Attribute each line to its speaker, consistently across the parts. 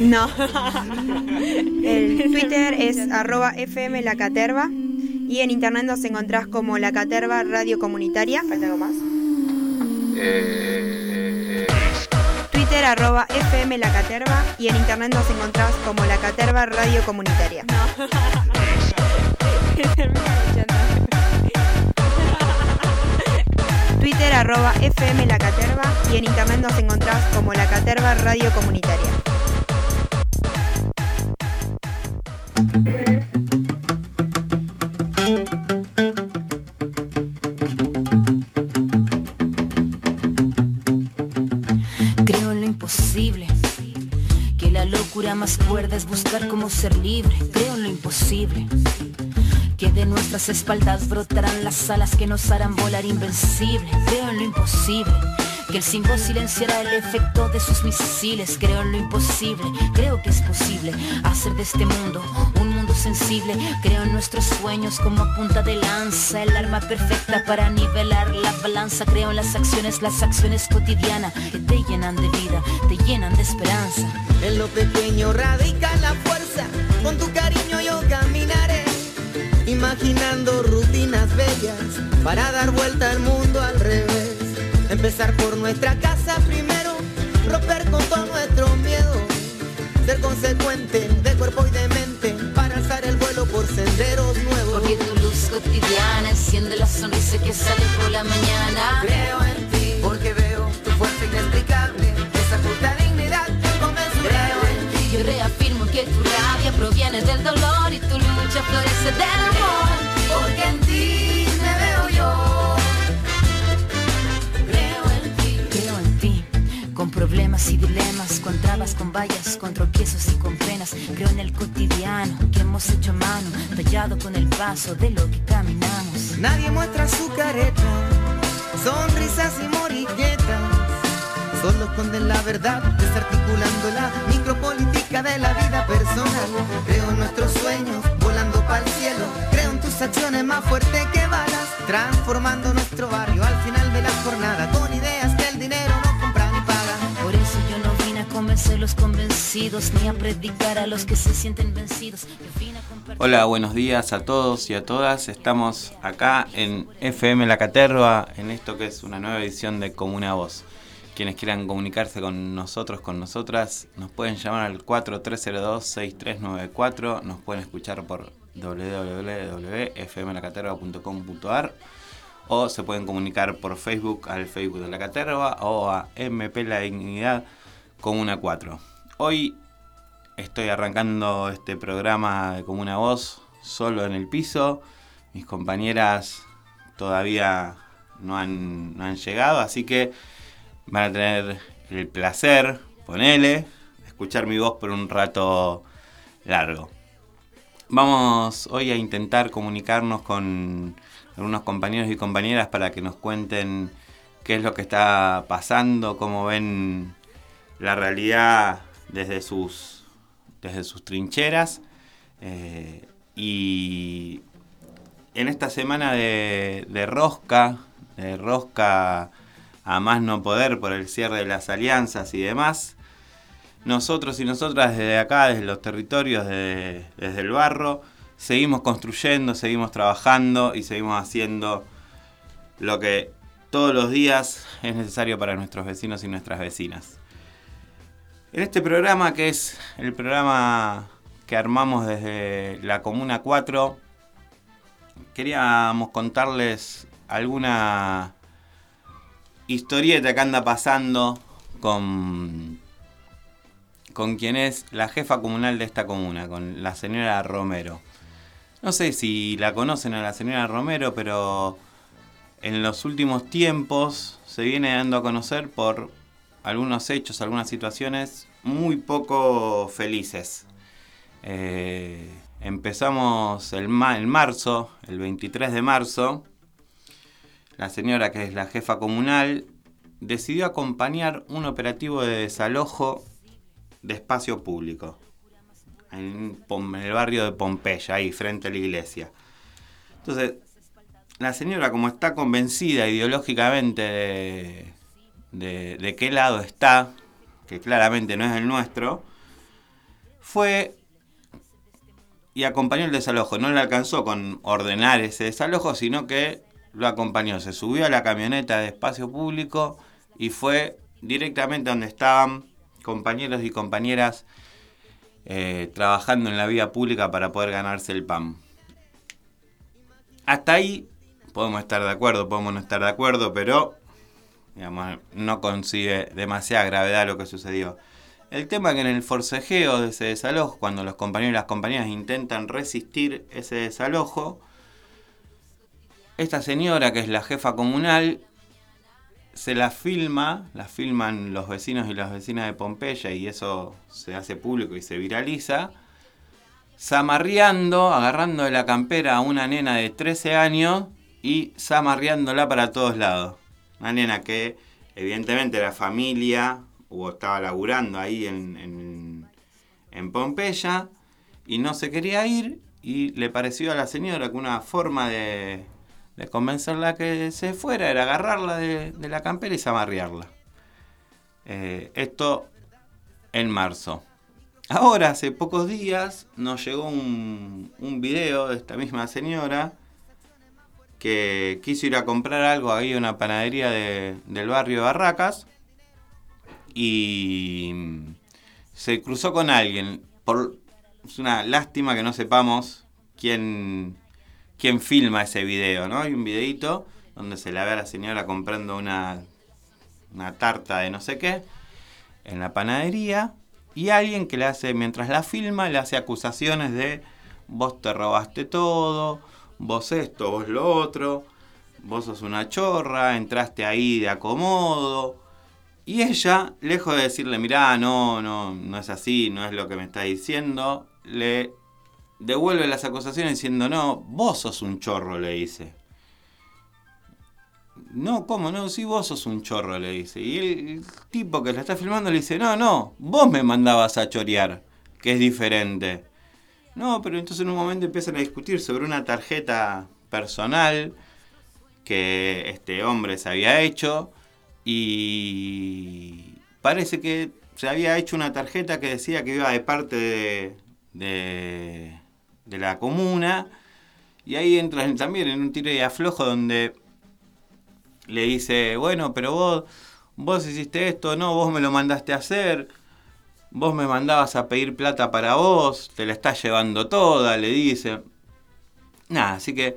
Speaker 1: No. El Twitter es arroba FM La Caterva y en internet nos encontrás como La Caterva Radio Comunitaria. ¿Falta algo más?
Speaker 2: Eh,
Speaker 1: Twitter arroba FM La Caterva y en internet nos encontrás como La Caterva Radio Comunitaria. Twitter arroba FM La Caterva y en internet nos encontrás como La Caterva Radio Comunitaria.
Speaker 3: Creo en lo imposible. Que la locura más cuerda es buscar cómo ser libre. Creo en lo imposible. Que de nuestras espaldas brotarán las alas que nos harán volar invencible. Creo en lo imposible. Que el símbolo silenciará el efecto de sus misiles. Creo en lo imposible. Creo que es posible hacer de este mundo un mundo sensible. Creo en nuestros sueños como punta de lanza. El arma perfecta para nivelar la balanza. Creo en las acciones, las acciones cotidianas que te llenan de vida, te llenan de esperanza.
Speaker 4: En lo pequeño radica la fuerza, con tu cariño yo caminaré, imaginando rutinas bellas para dar vuelta al mundo al revés. Empezar por nuestra casa primero, romper con todo nuestro miedo, ser consecuente de cuerpo y de mente para alzar el vuelo por senderos nuevos.
Speaker 3: Porque tu luz cotidiana enciende la sonrisa que sale por la mañana.
Speaker 4: Creo en ti, porque
Speaker 3: vallas, con tropiezos y con penas. Creo en el cotidiano que hemos hecho mano, tallado con el paso de lo que caminamos.
Speaker 4: Nadie muestra su careta, sonrisas y morilletas. Solo esconden la verdad, desarticulando la micropolítica de la vida personal. Creo en nuestros sueños, volando para el cielo. Creo en tus acciones más fuertes que balas, transformando nuestro barrio al final de la jornada con ideas
Speaker 2: Hola, buenos días a todos y a todas. Estamos acá en FM La Caterva, en esto que es una nueva edición de Comuna Voz. Quienes quieran comunicarse con nosotros, con nosotras, nos pueden llamar al 4302-6394, nos pueden escuchar por www.fmlacaterva.com.ar o se pueden comunicar por Facebook al Facebook de La Caterva o a MP La Dignidad Comuna 4. Hoy Estoy arrancando este programa de como una voz solo en el piso. Mis compañeras todavía no han, no han llegado, así que van a tener el placer, ponele, escuchar mi voz por un rato largo. Vamos hoy a intentar comunicarnos con algunos compañeros y compañeras para que nos cuenten qué es lo que está pasando, cómo ven la realidad desde sus, desde sus trincheras. eh, y en esta semana de, rosca, de rosca a más no poder por el cierre de las alianzas y demás, nosotros y nosotras desde acá, desde los territorios, de- desde el barro, seguimos construyendo, seguimos trabajando y seguimos haciendo lo que todos los días es necesario para nuestros vecinos y nuestras vecinas. En este programa, que es el programa que armamos desde la Comuna 4, queríamos contarles alguna historieta que anda pasando con, con quien es la jefa comunal de esta comuna, con la señora Romero. No sé si la conocen a la señora Romero, pero en los últimos tiempos se viene dando a conocer por algunos hechos, algunas situaciones muy poco felices. Eh, empezamos el, ma- el marzo, el 23 de marzo, la señora que es la jefa comunal decidió acompañar un operativo de desalojo de espacio público en, el barrio de Pompeya, ahí frente a la iglesia. Entonces, la señora como está convencida ideológicamente de, de- de qué lado está, que claramente no es el nuestro, fue y acompañó el desalojo. No le alcanzó con ordenar ese desalojo, sino que lo acompañó. Se subió a la camioneta de espacio público y fue directamente donde estaban compañeros y compañeras eh, trabajando en la vía pública para poder ganarse el pan. Hasta ahí podemos estar de acuerdo, podemos no estar de acuerdo, pero digamos, no consigue demasiada gravedad lo que sucedió. El tema que en el forcejeo de ese desalojo, cuando los compañeros y las compañeras intentan resistir ese desalojo, esta señora, que es la jefa comunal, se la filma, la filman los vecinos y las vecinas de Pompeya y eso se hace público y se viraliza, zamarreando, agarrando de la campera a una nena de 13 años y zamarreándola para todos lados. Una nena que evidentemente era familia estaba laburando ahí en, en, Pompeya y no se quería ir y le pareció a la señora que una forma de, de convencerla que se fuera era agarrarla de, la campera y zamarrearla. Eh, esto en marzo. Ahora, hace pocos días, nos llegó un, un video de esta misma señora que quiso ir a comprar algo ahí una panadería del barrio Barracas y se cruzó con alguien. Por, es una lástima que no sepamos quién, quién filma ese video, ¿no? Hay un videito donde se le ve a la señora comprando una, una tarta de no sé qué en la panadería y alguien que le hace, mientras la filma, le hace acusaciones de vos te robaste todo, vos esto, vos lo otro, vos sos una chorra, entraste ahí de acomodo. Y ella, lejos de decirle, mirá, no, no, no es así, no es lo que me está diciendo, le devuelve las acusaciones diciendo, no, vos sos un chorro, le dice. No, ¿cómo? No, sí, vos sos un chorro, le dice. Y el, tipo que la está filmando le dice, no, no, vos me mandabas a chorear, que es diferente. No, pero entonces en un momento empiezan a discutir sobre una tarjeta personal que este hombre se había hecho y parece que se había hecho una tarjeta que decía que iba de parte de, de, la comuna y ahí entran también en un tiro y aflojo donde le dice, bueno, pero vos, vos hiciste esto, no, vos me lo mandaste a hacer vos me mandabas a pedir plata para vos, te la estás llevando toda, le dice. Nada, así que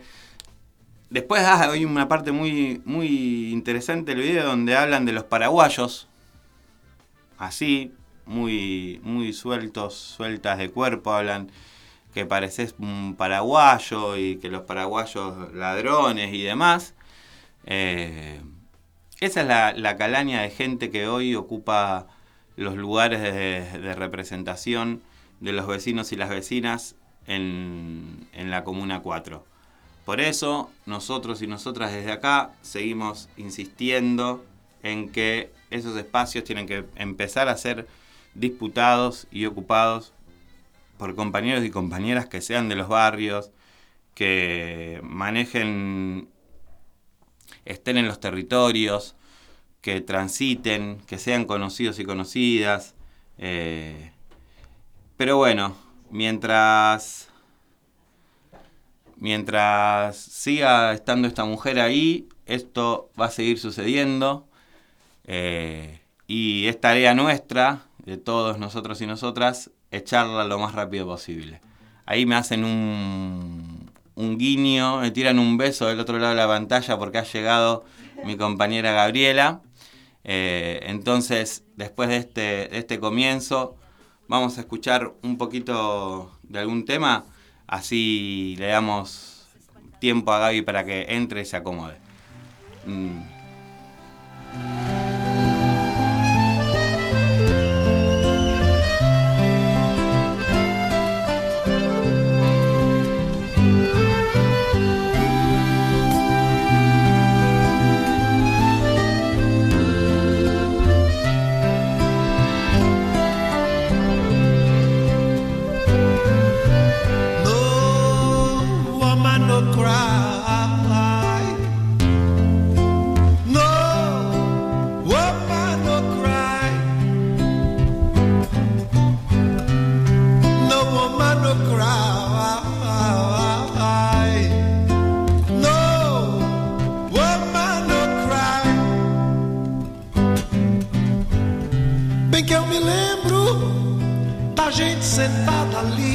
Speaker 2: después hay una parte muy, muy interesante del video donde hablan de los paraguayos, así, muy, muy sueltos, sueltas de cuerpo, hablan que pareces un paraguayo y que los paraguayos ladrones y demás. Eh, esa es la calaña de gente que hoy ocupa los lugares de, representación de los vecinos y las vecinas en, la Comuna 4. Por eso nosotros y nosotras desde acá seguimos insistiendo en que esos espacios tienen que empezar a ser disputados y ocupados por compañeros y compañeras que sean de los barrios, que manejen, estén en los territorios, que transiten, que sean conocidos y conocidas. Eh, pero bueno, mientras, mientras siga estando esta mujer ahí, esto va a seguir sucediendo. Eh, y es tarea nuestra, de todos nosotros y nosotras, echarla lo más rápido posible. Ahí me hacen un, un guiño, me tiran un beso del otro lado de la pantalla porque ha llegado mi compañera Gabriela. Eh, entonces, después de este, este comienzo, vamos a escuchar un poquito de algún tema, así le damos tiempo a Gaby para que entre y se acomode. Mm.
Speaker 5: Gente sentada ali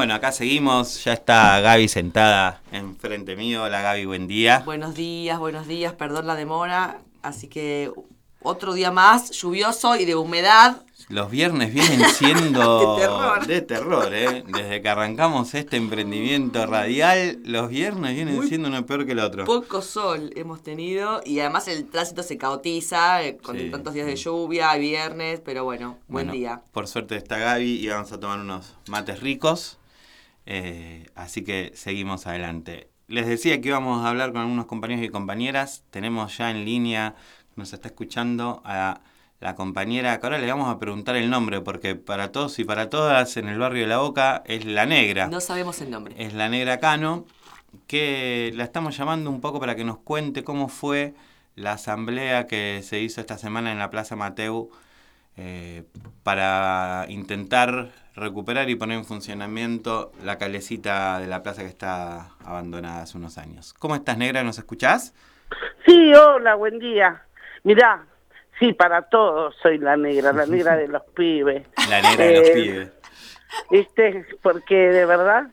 Speaker 2: Bueno, acá seguimos. Ya está Gaby sentada enfrente mío. Hola Gaby, buen día.
Speaker 6: Buenos días, buenos días, perdón la demora. Así que otro día más lluvioso y de humedad.
Speaker 2: Los viernes vienen siendo
Speaker 6: De terror.
Speaker 2: de terror, ¿eh? Desde que arrancamos este emprendimiento radial, los viernes vienen
Speaker 6: Muy
Speaker 2: siendo uno peor que el otro.
Speaker 6: Poco sol hemos tenido y además el tránsito se caotiza eh, con
Speaker 2: Sí.
Speaker 6: tantos días de lluvia, viernes, pero bueno, buen
Speaker 2: Bueno,
Speaker 6: día.
Speaker 2: Por suerte está Gaby y vamos a tomar unos mates ricos. Eh, así que seguimos adelante. Les decía que íbamos a hablar con algunos compañeros y compañeras. Tenemos ya en línea, nos está escuchando a la compañera, que ahora le vamos a preguntar el nombre, porque para todos y para todas en el barrio de La Boca es la negra.
Speaker 6: No sabemos el nombre.
Speaker 2: Es la negra Cano, que la estamos llamando un poco para que nos cuente cómo fue la asamblea que se hizo esta semana en la Plaza Mateu eh, para intentar recuperar y poner en funcionamiento la calecita de la plaza que está abandonada hace unos años. ¿Cómo estás, negra? ¿Nos escuchás?
Speaker 7: Sí, hola, buen día. Mirá, sí, para todos soy la negra, la negra de los pibes.
Speaker 2: La negra de los
Speaker 7: Eh,
Speaker 2: pibes.
Speaker 7: ¿Viste? Porque de verdad,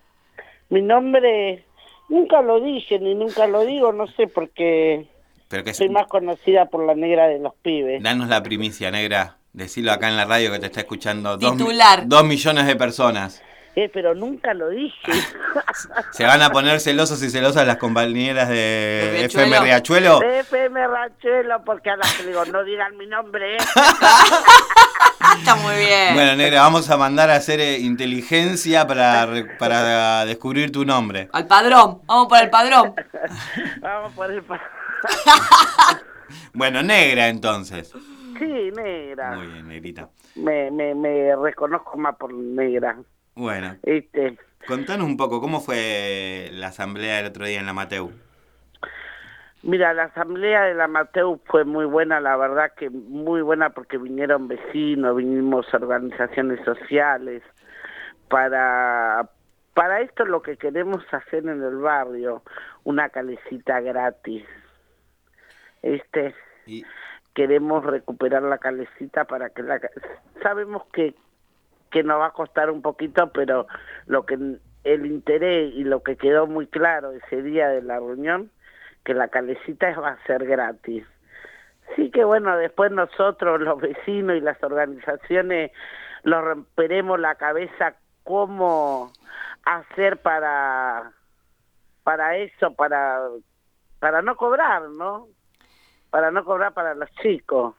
Speaker 7: mi nombre nunca lo dije ni nunca lo digo, no sé, porque
Speaker 2: Pero que
Speaker 7: soy más conocida por la negra de los pibes.
Speaker 2: danos la primicia, negra. Decilo acá en la radio que te está escuchando dos, millones de personas.
Speaker 7: Eh, pero nunca lo dije.
Speaker 2: Se van a poner celosos y celosas las compañeras de
Speaker 6: ¿De
Speaker 2: FM
Speaker 6: Riachuelo?
Speaker 2: Riachuelo.
Speaker 7: FM Ranchuelo, porque a las que digo, no digan mi nombre. ¿eh?
Speaker 6: Está muy bien.
Speaker 2: Bueno, negra, vamos a mandar a hacer eh, inteligencia para, para descubrir tu nombre.
Speaker 6: Al padrón. Vamos por el padrón.
Speaker 7: Vamos por el... pa-
Speaker 2: Bueno, negra entonces.
Speaker 7: Sí, negra.
Speaker 2: Muy bien, negrita.
Speaker 7: Me, me, me reconozco más por negra.
Speaker 2: Bueno,
Speaker 7: ¿Viste?
Speaker 2: contanos un poco, ¿cómo fue la asamblea del otro día en la Mateu?
Speaker 7: Mira, la asamblea de la Mateu fue muy buena, la verdad que muy buena porque vinieron vecinos, vinimos organizaciones sociales para para esto es lo que queremos hacer en el barrio, una calecita gratis. Este,
Speaker 2: Y,
Speaker 7: queremos recuperar la calecita para que la sabemos que que nos va a costar un poquito, pero lo que el interés y lo que quedó muy claro ese día de la reunión que la calecita va a ser gratis. Sí que bueno, después nosotros, los vecinos y las organizaciones, nos romperemos la cabeza cómo hacer para para eso, para para no cobrar, ¿no? Para no cobrar para los chicos.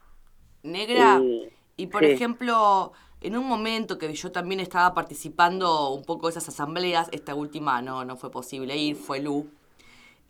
Speaker 6: Negra,
Speaker 7: Y-
Speaker 6: y por
Speaker 7: sí.
Speaker 6: ejemplo, en un momento que yo también estaba participando un poco de esas asambleas, esta última no, no fue posible ir, fue Lu,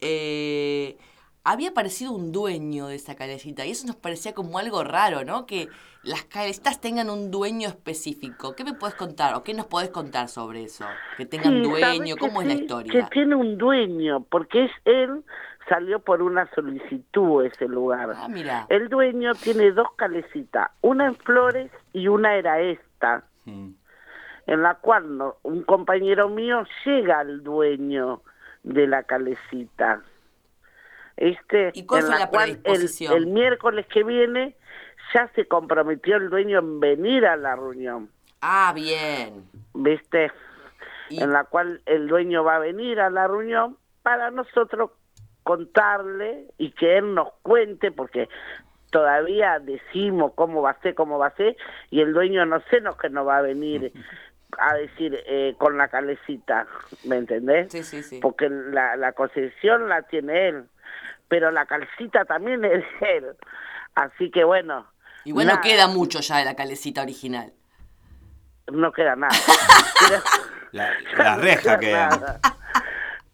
Speaker 6: eh, había aparecido un dueño de esa calecita y eso nos parecía como algo raro, ¿no? Que las calecitas tengan un dueño específico. ¿Qué me puedes contar o qué nos podés contar sobre eso? Que tengan
Speaker 7: Sí,
Speaker 6: dueño,
Speaker 7: ¿sabes que
Speaker 6: ¿cómo es la historia?
Speaker 7: Que tiene un dueño, porque es él, salió por una solicitud ese lugar.
Speaker 6: Ah, mira.
Speaker 7: El dueño tiene dos calecitas, una en Flores y una era esta, en la cual no- un compañero mío llega al dueño de la calecita. Este,
Speaker 6: ¿Y cuál
Speaker 7: en
Speaker 6: fue la
Speaker 7: cual el, el miércoles que viene ya se comprometió el dueño en venir a la reunión.
Speaker 6: Ah, bien.
Speaker 7: ¿viste?
Speaker 6: Y-
Speaker 7: En la cual el dueño va a venir a la reunión para nosotros contarle y que él nos cuente, porque todavía decimos cómo va a ser, cómo va a ser, y el dueño no sé lo que nos va a venir a decir eh, con la calecita, ¿me entendés?
Speaker 6: Sí, sí, sí.
Speaker 7: Porque la, la concesión la tiene él, pero la calecita también es de él. Así que bueno.
Speaker 6: Igual no
Speaker 7: nada.
Speaker 6: queda mucho ya de la calecita original.
Speaker 7: no queda nada.
Speaker 2: La, la reja
Speaker 7: no queda
Speaker 2: queda.
Speaker 7: nada.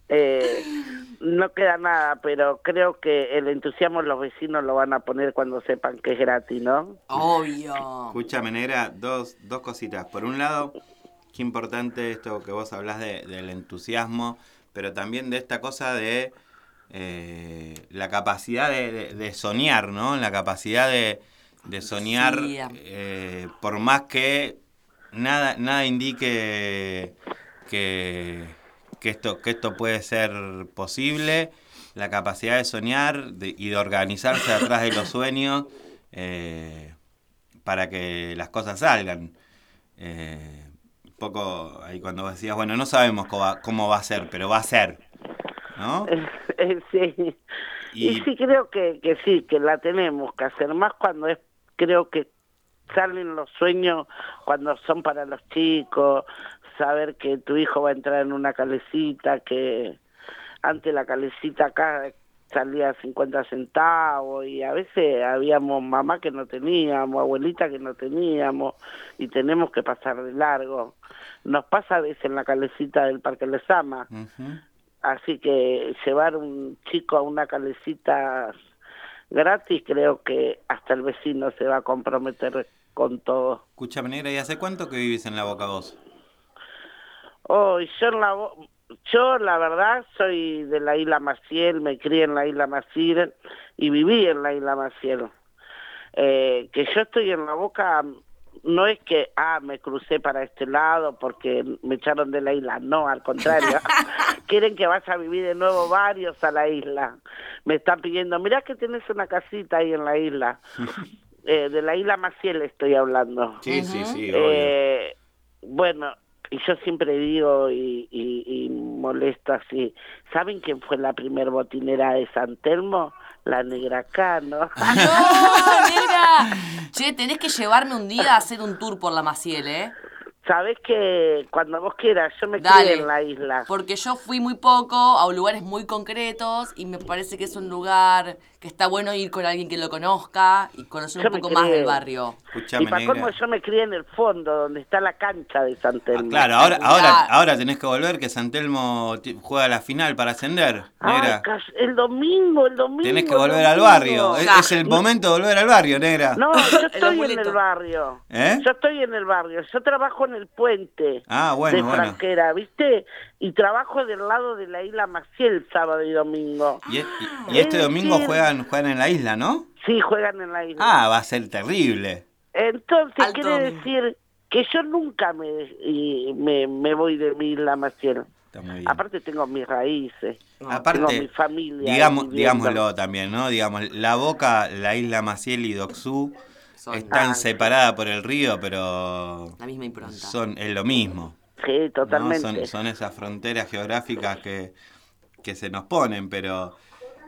Speaker 7: Eh, no queda nada, pero creo que el entusiasmo los vecinos lo van a poner cuando sepan que es gratis, ¿no?
Speaker 6: Obvio.
Speaker 2: Escúchame, negra, dos, dos cositas. Por un lado, qué importante esto que vos hablás de- del entusiasmo, pero también de esta cosa de eh, la capacidad de, de- de soñar, ¿no? La capacidad de, de soñar,
Speaker 6: Sí.
Speaker 2: eh, por más que nada, nada indique que, que, esto, que esto puede ser posible, la capacidad de soñar de- y de organizarse atrás de los sueños. eh, para que las cosas salgan. Eh, un poco ahí cuando vos decías, bueno, no sabemos cómo va, cómo va a ser, pero va a ser, ¿no?
Speaker 7: sí.
Speaker 2: Y-
Speaker 7: Y, sí creo que, que sí, que la tenemos que hacer más cuando es, creo que salen los sueños cuando son para los chicos, saber que tu hijo va a entrar en una calecita, que antes la calecita acá salía 50 centavos y a veces habíamos mamá que no teníamos, abuelita que no teníamos y tenemos que pasar de largo. Nos pasa a veces en la calecita del Parque Lesama.
Speaker 2: Ujú.
Speaker 7: Así que llevar un chico a una calecita gratis, creo que hasta el vecino se va a comprometer con todo.
Speaker 2: Escúchame, negra, ¿y hace cuánto que vivís en La Boca vos?
Speaker 7: Oh, y yo, en la, bo- yo la verdad soy de la isla Maciel, me crié en la isla Maciel y viví en la isla Maciel. Eh, que yo estoy en la boca no es que, ah, me crucé para este lado porque me echaron de la isla, no, al contrario. Quieren que vaya a vivir de nuevo varios a la isla. Me están pidiendo, mirá que tienes una casita ahí en la isla. Eh, de la isla Maciel estoy hablando.
Speaker 2: Sí, sí, sí.
Speaker 7: Eh, bueno, y yo siempre digo y, y, y molesto así, ¿saben quién fue la primer botinera de San Telmo? La negra Cano.
Speaker 6: ¡No, negra! Che, tenés que llevarme un día a hacer un tour por la Maciel, ¿eh?
Speaker 7: Sabes que cuando vos quieras, yo me crié en la isla.
Speaker 6: Porque yo fui muy poco a lugares muy concretos y me parece que es un lugar que está bueno ir con alguien que lo conozca y conocer
Speaker 7: Yo
Speaker 6: un poco más del barrio.
Speaker 2: Escuchame,
Speaker 7: y para
Speaker 2: negra.
Speaker 7: cómo yo me crié en el fondo, donde está la cancha de San
Speaker 2: Ah,
Speaker 7: Telmo.
Speaker 2: claro, ahora, ahora, ahora tenés que volver que San Telmo juega la final para ascender, negra.
Speaker 7: el domingo, el domingo.
Speaker 2: Tenés que volver al barrio. Es, es el momento de volver al barrio, negra.
Speaker 7: No, yo estoy en el barrio.
Speaker 2: ¿Eh?
Speaker 7: Yo estoy en el barrio. Yo trabajo en el puente
Speaker 2: Ah, bueno,
Speaker 7: de
Speaker 2: bueno.
Speaker 7: Franquera, ¿viste? Y trabajo del lado de la isla Maciel sábado y domingo.
Speaker 2: Y, y- y este
Speaker 7: Es
Speaker 2: domingo juegan, juegan en la isla, ¿no?
Speaker 7: Sí, juegan en la isla.
Speaker 2: Ah, va a ser terrible.
Speaker 7: Entonces,
Speaker 6: Alto
Speaker 7: quiere decir que yo nunca me, y me, me voy de mi isla Maciel. Aparte tengo mis raíces. tengo
Speaker 2: Aparte,
Speaker 7: mi familia.
Speaker 2: digamos, digámoslo también, ¿no? Digamos, la Boca, la isla Maciel y Doxú
Speaker 6: Son
Speaker 2: están
Speaker 7: Ah,
Speaker 2: separadas por el río, pero
Speaker 6: la misma impronta.
Speaker 2: son es lo mismo.
Speaker 7: Sí,
Speaker 2: ¿no?
Speaker 7: totalmente.
Speaker 2: Son, son esas fronteras geográficas que, que se nos ponen, pero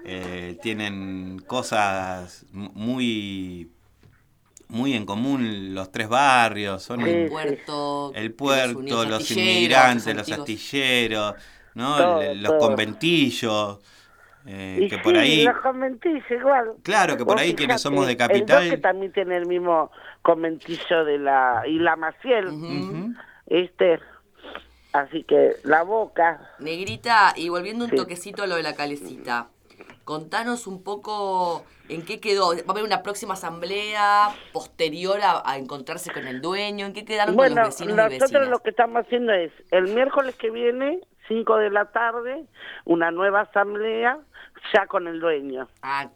Speaker 2: eh, tienen cosas muy muy en común los tres barrios, son
Speaker 7: Sí,
Speaker 6: El puerto,
Speaker 2: el
Speaker 6: que los
Speaker 2: puerto, los inmigrantes, los astilleros, ¿no?
Speaker 7: Todo,
Speaker 2: los
Speaker 7: todo.
Speaker 2: conventillos, eh,
Speaker 7: Y
Speaker 2: que
Speaker 7: sí,
Speaker 2: por ahí...
Speaker 7: los conventillos igual.
Speaker 2: Claro, que por ahí quienes somos de
Speaker 7: El
Speaker 2: capital-
Speaker 7: Doque también tiene el mismo conventillo de la Isla Maciel,
Speaker 2: Ujú.
Speaker 7: este. Así que la boca,
Speaker 6: Negrita, y volviendo un
Speaker 7: Sí.
Speaker 6: toquecito a lo de la calecita, contanos un poco en qué quedó. ¿Va a haber una próxima asamblea posterior a, a encontrarse con el dueño? ¿En qué quedaron con los vecinos y
Speaker 7: nosotros
Speaker 6: vecinas?
Speaker 7: lo que estamos haciendo es el miércoles que viene, 5 de la tarde, una nueva asamblea ya con el dueño.
Speaker 6: Ah.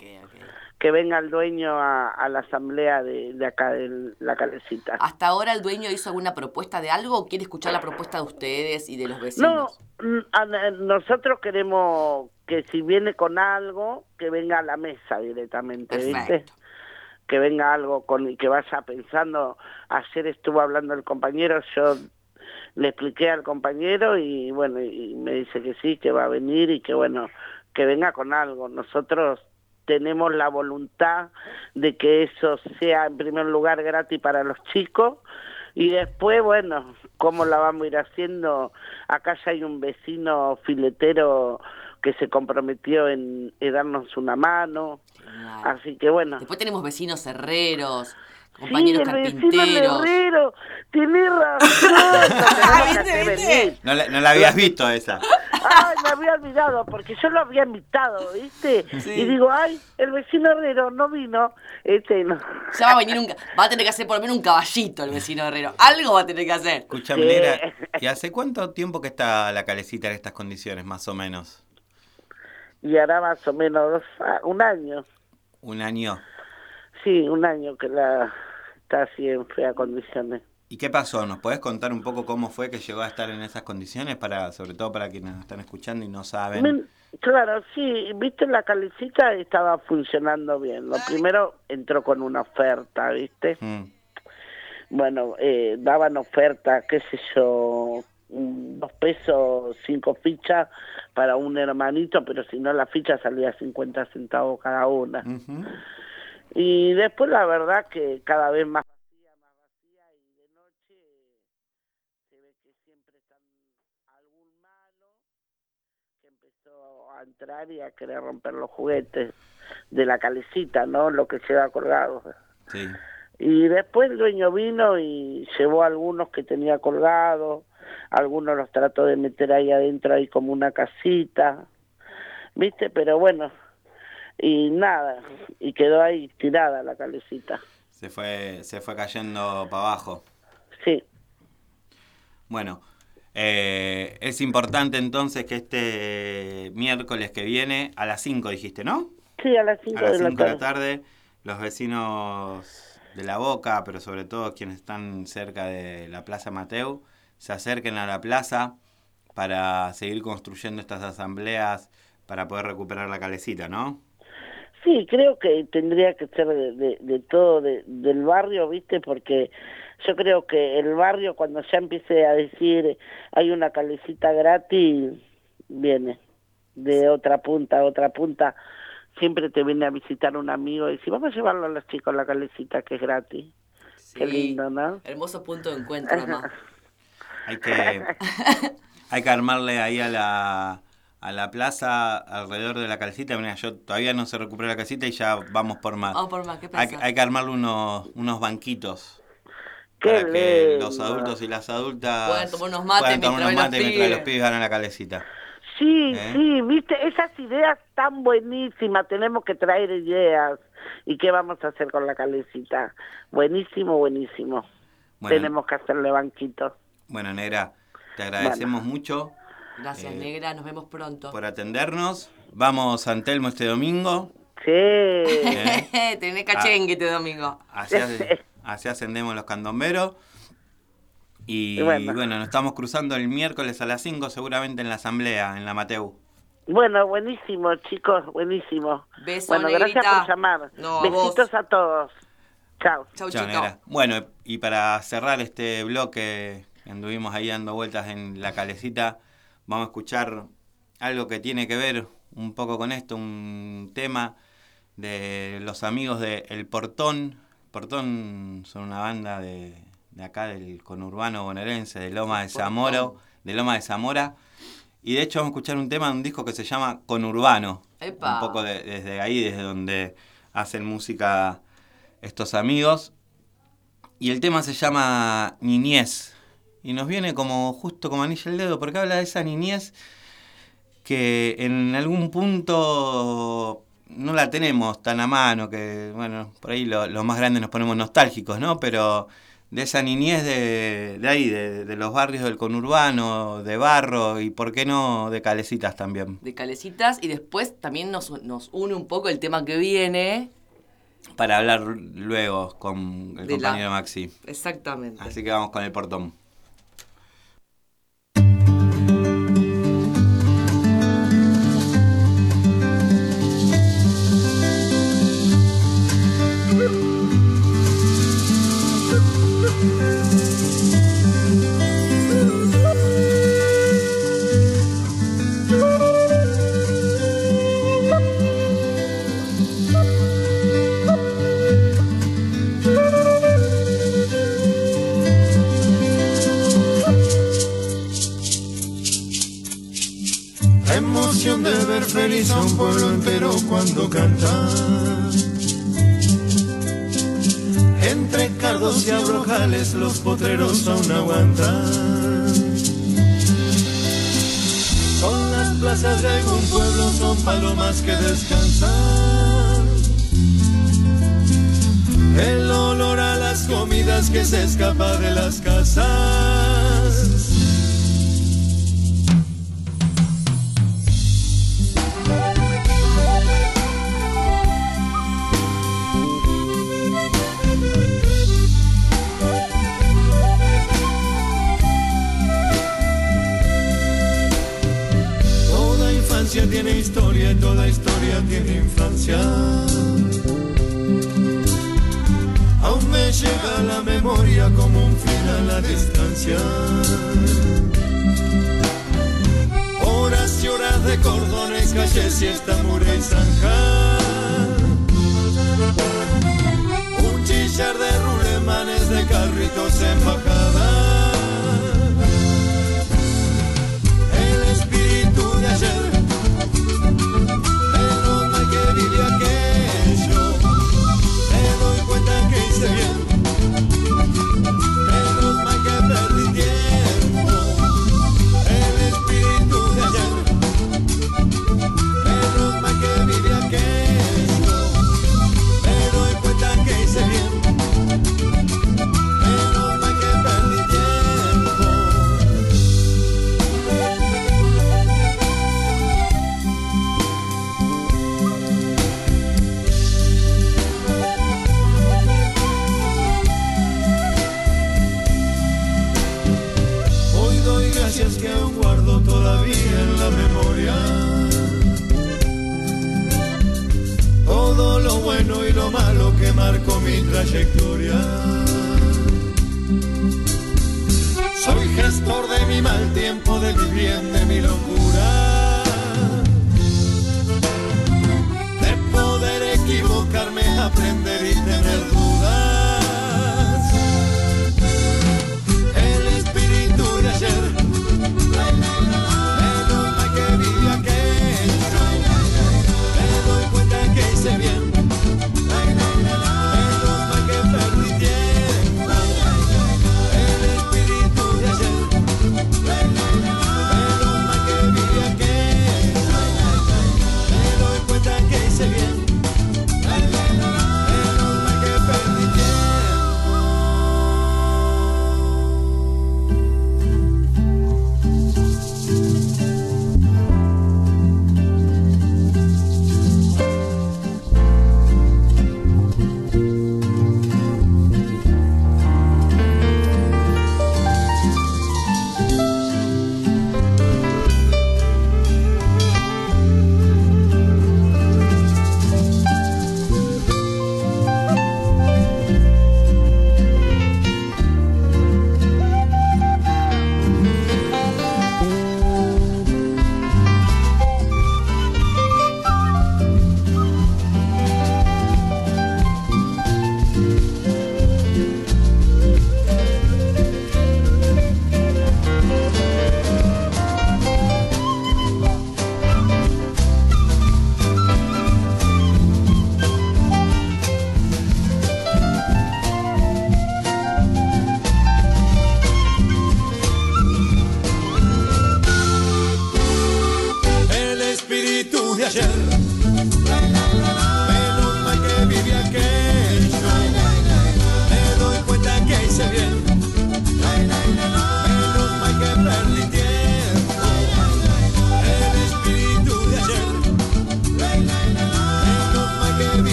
Speaker 7: Que venga el dueño a, a la asamblea de, de acá de la calecita.
Speaker 6: ¿Hasta ahora el dueño hizo alguna propuesta de algo o quiere escuchar la propuesta de ustedes y de los
Speaker 7: No,
Speaker 6: vecinos?
Speaker 7: mm, a- a- nosotros queremos que si viene con algo, que venga a la mesa directamente, ¿viste? Que venga algo con y que vaya pensando. Ayer estuvo hablando el compañero, yo le expliqué al compañero y bueno, y me dice que sí, que va a venir y que bueno, que venga con algo. Nosotros tenemos la voluntad de que eso sea en primer lugar gratis para los chicos y después, bueno, cómo la vamos a ir haciendo. Acá ya hay un vecino filetero que se comprometió en, en darnos una mano.
Speaker 6: Genial.
Speaker 7: Así que bueno.
Speaker 6: Después tenemos vecinos herreros, compañeros
Speaker 7: sí, el vecino
Speaker 6: carpinteros.
Speaker 7: herrero, tenés razón.
Speaker 2: No, la- no la habías visto esa.
Speaker 7: Ay, me había olvidado, porque yo lo había invitado, ¿viste? Y digo, ay, el vecino herrero no vino. Este, no.
Speaker 6: Ya va a venir un... Va a tener que hacer por lo menos un caballito el vecino herrero. Algo va a tener que hacer.
Speaker 2: Escúchame,
Speaker 7: Sí.
Speaker 2: ¿y hace cuánto tiempo que está la calecita en estas condiciones, más o menos?
Speaker 7: Y hará más o menos dos- ah, un año.
Speaker 2: Un año.
Speaker 7: Sí, un año que la está así en fea condiciones.
Speaker 2: ¿Y qué pasó? ¿Nos podés contar un poco cómo fue que llegó a estar en esas condiciones, para sobre todo para quienes nos están escuchando y no saben?
Speaker 7: Men- Claro, sí, viste, la calecita estaba funcionando bien. Lo primero entró con una oferta, viste.
Speaker 2: Mm,
Speaker 7: Bueno, eh, daban oferta, qué sé yo, dos pesos, cinco fichas para un hermanito, pero si no la ficha salía 50 centavos cada una.
Speaker 2: ujú.
Speaker 7: Y después la verdad que cada vez más vacía, más vacía y de noche se ve que siempre están algún malo que empezó a entrar y a querer romper los juguetes de la calecita, ¿no? Lo que se da colgado.
Speaker 2: Sí.
Speaker 7: Y después el dueño vino y llevó algunos que tenía colgados, algunos los trató de meter ahí adentro, ahí como una casita, ¿viste? Pero bueno, y nada, y quedó ahí tirada la calecita.
Speaker 2: Se fue, se fue cayendo para abajo.
Speaker 7: Sí,
Speaker 2: Bueno, eh, es importante entonces que este miércoles que viene, a las 5 dijiste, ¿no?
Speaker 7: sí, a las 5
Speaker 2: A las
Speaker 7: de la
Speaker 2: 5 de la
Speaker 7: tarde.
Speaker 2: tarde, los vecinos de la Boca, pero sobre todo quienes están cerca de la Plaza Mateu, se acerquen a la plaza para seguir construyendo estas asambleas para poder recuperar la calecita, ¿no?
Speaker 7: Sí, creo que tendría que ser de, de- de todo, de- del barrio, ¿viste? Porque yo creo que el barrio cuando ya empiece a decir hay una calecita gratis, viene de otra punta a otra punta. Siempre te viene a visitar un amigo y dice, vamos a llevarlo a los chicos a la calecita que es gratis. Qué
Speaker 6: Sí.
Speaker 7: lindo, ¿no?
Speaker 6: Hermoso punto de encuentro, mamá.
Speaker 2: Hay que, hay que armarle ahí a la, a la plaza alrededor de la calecita. Mira, yo todavía no se recupera la casita y ya vamos por más.
Speaker 6: Vamos por más, ¿qué
Speaker 2: Hay, hay que armarle unos, unos banquitos
Speaker 7: Qué
Speaker 2: para que
Speaker 7: lindo.
Speaker 2: los adultos y las adultas
Speaker 6: Puedan tomar unos mates mientras
Speaker 2: unos
Speaker 6: los
Speaker 2: mientras los
Speaker 6: pibes.
Speaker 2: van a la calecita.
Speaker 7: Sí,
Speaker 2: ¿Eh?
Speaker 7: sí, viste, esas ideas tan buenísimas, tenemos que traer ideas. ¿Y qué vamos a hacer con la calecita? Buenísimo, buenísimo.
Speaker 2: Bueno.
Speaker 7: Tenemos que hacerle banquitos.
Speaker 2: Bueno, Negra, te agradecemos mucho
Speaker 6: Gracias,
Speaker 2: Eh,
Speaker 6: negra. Nos vemos pronto.
Speaker 2: por atendernos. Vamos a Antelmo este domingo.
Speaker 7: Sí.
Speaker 2: ¿eh?
Speaker 6: Tenés cachengue este domingo.
Speaker 2: Así, ascendemos los candomberos. Y
Speaker 7: Y bueno.
Speaker 2: bueno. nos estamos cruzando el miércoles a las 5 seguramente en la asamblea, en la Mateu.
Speaker 7: Bueno, buenísimo, chicos, buenísimo.
Speaker 6: Beso,
Speaker 7: bueno, gracias por llamar.
Speaker 6: No,
Speaker 7: Besitos
Speaker 6: vos.
Speaker 7: a todos. Chao.
Speaker 6: Chau,
Speaker 2: Chao,
Speaker 6: chico.
Speaker 2: negra. Bueno, y para cerrar este bloque, que anduvimos ahí dando vueltas en la calecita, vamos a escuchar algo que tiene que ver un poco con esto, un tema de los amigos de El Portón. Portón son una banda de, de acá del conurbano bonaerense, de Loma de Zamora, de Loma de Zamora. Y de hecho vamos a escuchar un tema de un disco que se llama Conurbano.
Speaker 6: Epa.
Speaker 2: Un poco de- desde ahí, desde donde hacen música estos amigos. Y el tema se llama Niñez. Y nos viene como justo como anillo el dedo, porque habla de esa niñez que en algún punto no la tenemos tan a mano, que bueno, por ahí lo- los más grandes nos ponemos nostálgicos, ¿no? Pero de esa niñez de, de ahí, de, de los barrios del conurbano, de barro y por qué no de calecitas también.
Speaker 6: De calecitas. Y después también nos, nos une un poco el tema que viene.
Speaker 2: Para hablar luego con el
Speaker 6: la-
Speaker 2: compañero Maxi.
Speaker 6: Exactamente.
Speaker 2: Así que vamos con el portón.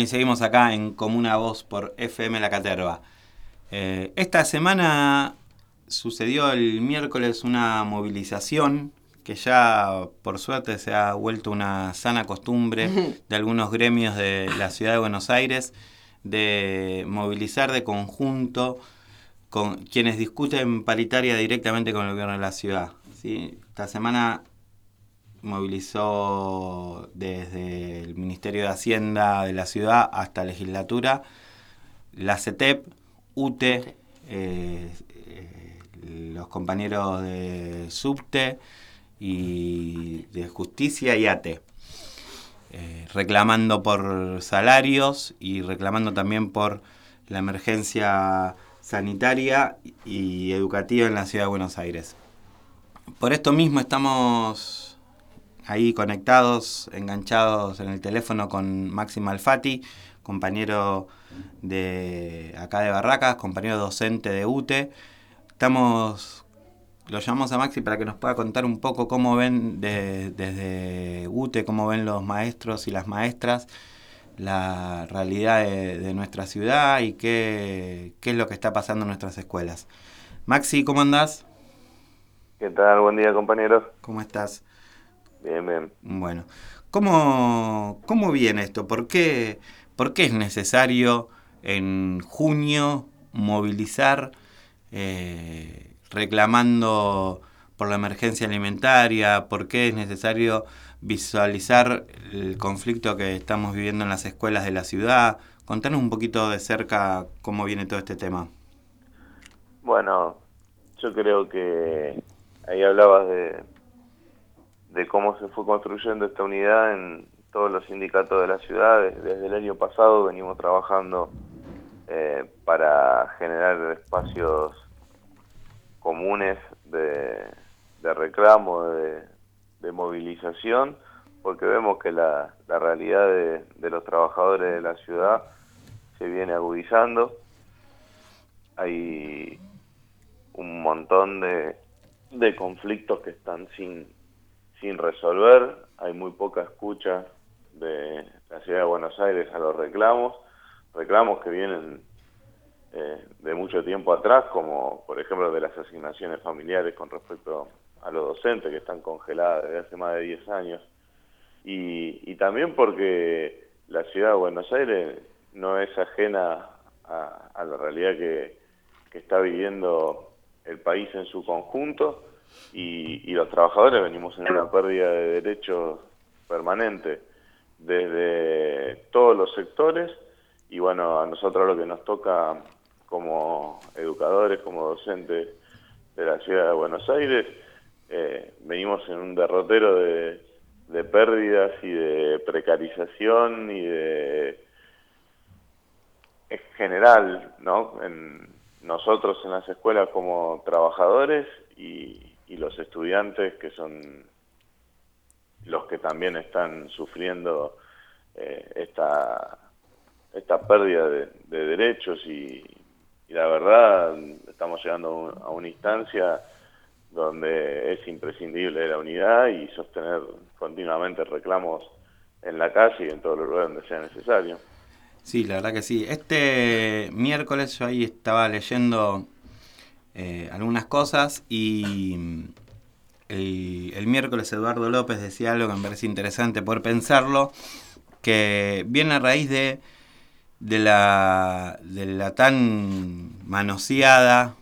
Speaker 5: Y
Speaker 2: seguimos acá en Comuna Voz por FM La Caterva. Eh, esta semana sucedió el miércoles una movilización que ya por suerte se ha vuelto una sana costumbre de algunos gremios de la ciudad de Buenos Aires de movilizar de conjunto con quienes discuten paritaria directamente con el gobierno de la ciudad. ¿sí? Esta semana movilizó desde el Ministerio de Hacienda de la ciudad hasta legislatura, la CETEP, UTE, eh, eh, los compañeros de SUBTE y de Justicia y ATE, eh, reclamando por salarios y reclamando también por la emergencia sanitaria y educativa en la ciudad de Buenos Aires. Por esto mismo estamos ahí conectados, enganchados en el teléfono con Máximo Alfati, compañero de acá de Barracas, compañero docente de UTE. Estamos, lo llamamos a Maxi para que nos pueda contar un poco cómo ven de- desde UTE, cómo ven los maestros y las maestras la realidad de, de nuestra ciudad y qué, qué es lo que está pasando en nuestras escuelas. Maxi, ¿cómo andás?
Speaker 8: ¿Qué tal? Buen día, compañeros.
Speaker 2: ¿Cómo estás?
Speaker 8: Bien, bien.
Speaker 2: Bueno, ¿cómo, cómo viene esto? ¿Por qué, ¿Por qué es necesario en junio movilizar eh, reclamando por la emergencia alimentaria? ¿Por qué es necesario visualizar el conflicto que estamos viviendo en las escuelas de la ciudad? Contanos un poquito de cerca cómo viene todo este tema.
Speaker 8: Bueno, yo creo que ahí hablabas de, de cómo se fue construyendo esta unidad en todos los sindicatos de la ciudad. Desde, el año pasado venimos trabajando eh, para generar espacios comunes de, reclamo, de, movilización, porque vemos que la, realidad de, los trabajadores de la ciudad se viene agudizando. Hay un montón de conflictos que están sin, sin resolver, hay muy poca escucha de la ciudad de Buenos Aires a los reclamos, reclamos que vienen eh, de mucho tiempo atrás, como por ejemplo de las asignaciones familiares con respecto a los docentes que están congeladas desde hace más de 10 años. Y, y también porque la ciudad de Buenos Aires no es ajena a, a la realidad que, que está viviendo el país en su conjunto y, y los trabajadores venimos en una pérdida de derechos permanente desde todos los sectores y bueno, a nosotros lo que nos toca como educadores, como docentes de la ciudad de Buenos Aires, eh, venimos en un derrotero de, de pérdidas y de precarización y de en general, ¿no? En nosotros en las escuelas como trabajadores y, y los estudiantes que son los que también están sufriendo eh, esta esta pérdida de, de derechos y, la verdad estamos llegando a, un- a una instancia donde es imprescindible la unidad y sostener continuamente reclamos en la calle y en todo lugar donde sea necesario.
Speaker 2: Sí, la verdad que sí. Este miércoles yo ahí estaba leyendo eh, algunas cosas y el, el miércoles Eduardo López decía algo que me parece interesante por pensarlo, que viene a raíz de, de, la, de la tan manoseada,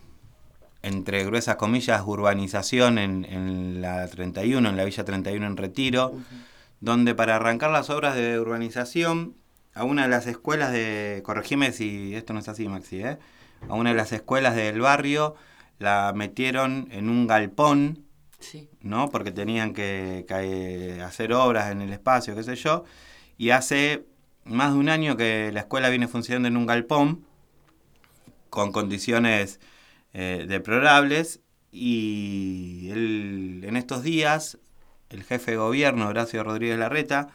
Speaker 2: entre gruesas comillas, urbanización en, en la 31, en la Villa 31 en Retiro, donde para arrancar las obras de urbanización, a una de las escuelas de, corregime si esto no es así, Maxi, ¿eh? A una de las escuelas del barrio la metieron en un galpón,
Speaker 6: Sí.
Speaker 2: ¿no? Porque tenían que, que hacer obras en el espacio, qué sé yo, y hace más de un año que la escuela viene funcionando en un galpón, con condiciones eh, deplorables, y él, en estos días el jefe de gobierno, Horacio Rodríguez Larreta,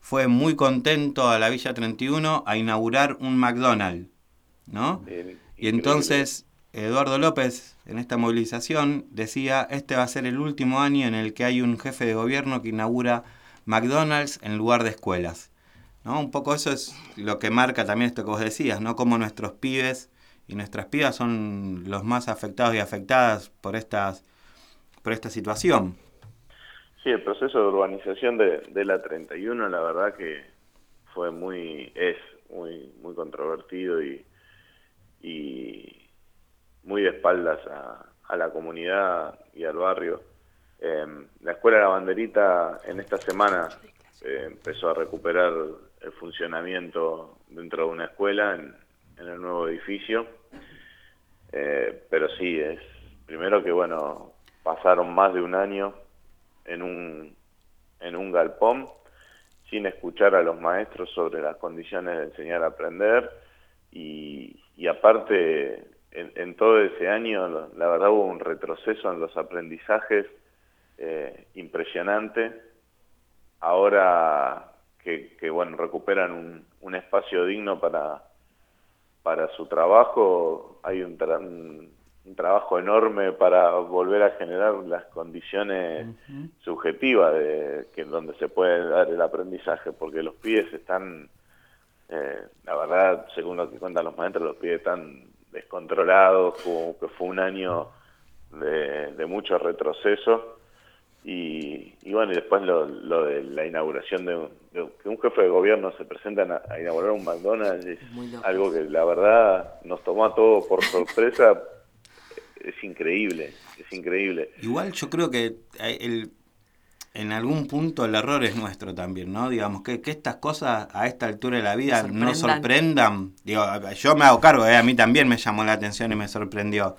Speaker 2: fue muy contento a la Villa 31 a inaugurar un McDonald's, ¿no?
Speaker 8: Eh,
Speaker 2: Y entonces Eduardo López, en esta movilización, decía, este va a ser el último año en el que hay un jefe de gobierno que inaugura McDonald's en lugar de escuelas. ¿no? Un poco eso es lo que marca también esto que vos decías, ¿no? Cómo nuestros pibes y nuestras pibas son los más afectados y afectadas por estas por esta situación.
Speaker 8: Sí, el proceso de urbanización de, de la 31, la verdad que fue muy, es muy, muy controvertido y, y muy de espaldas a, la comunidad y al barrio. Eh, la Escuela La Banderita en esta semana eh, empezó a recuperar el funcionamiento dentro de una escuela en, en el nuevo edificio. Eh, pero sí, es primero que bueno, pasaron más de un año en un, en un galpón sin escuchar a los maestros sobre las condiciones de enseñar a aprender y, y aparte en, en todo ese año la verdad hubo un retroceso en los aprendizajes eh, impresionante. Ahora que, que, bueno recuperan un, un espacio digno para para su trabajo hay un, tra- un- un trabajo enorme para volver a generar las condiciones subjetivas de que donde se puede dar el aprendizaje porque los pibes están eh, la verdad según lo que cuentan los maestros los pibes están descontrolados como que fue un año de, de mucho retroceso y, y bueno, y después lo, lo de la inauguración de, un- de que un jefe de gobierno se presenta a, a inaugurar un McDonald's es algo que la verdad nos tomó a todos por sorpresa. Es increíble, es increíble.
Speaker 2: Igual yo creo que el, en algún punto el error es nuestro también, ¿no? Digamos, que, que estas cosas a esta altura de la vida no
Speaker 6: Sorprendan.
Speaker 2: Digo, yo me hago cargo, ¿eh? a mí también me llamó la atención y me sorprendió.